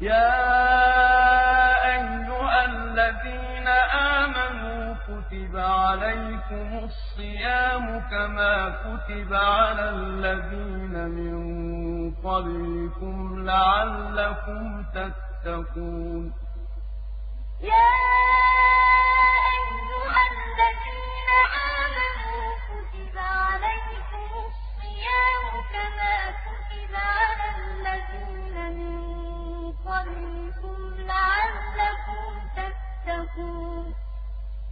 يَا أَيُّهَا الَّذِينَ آمَنُوا كُتِبَ عَلَيْكُمُ الصِّيَامُ كَمَا كُتِبَ عَلَى الَّذِينَ مِن قَبْلِكُمْ لَعَلَّكُمْ تَتَّقُونَ.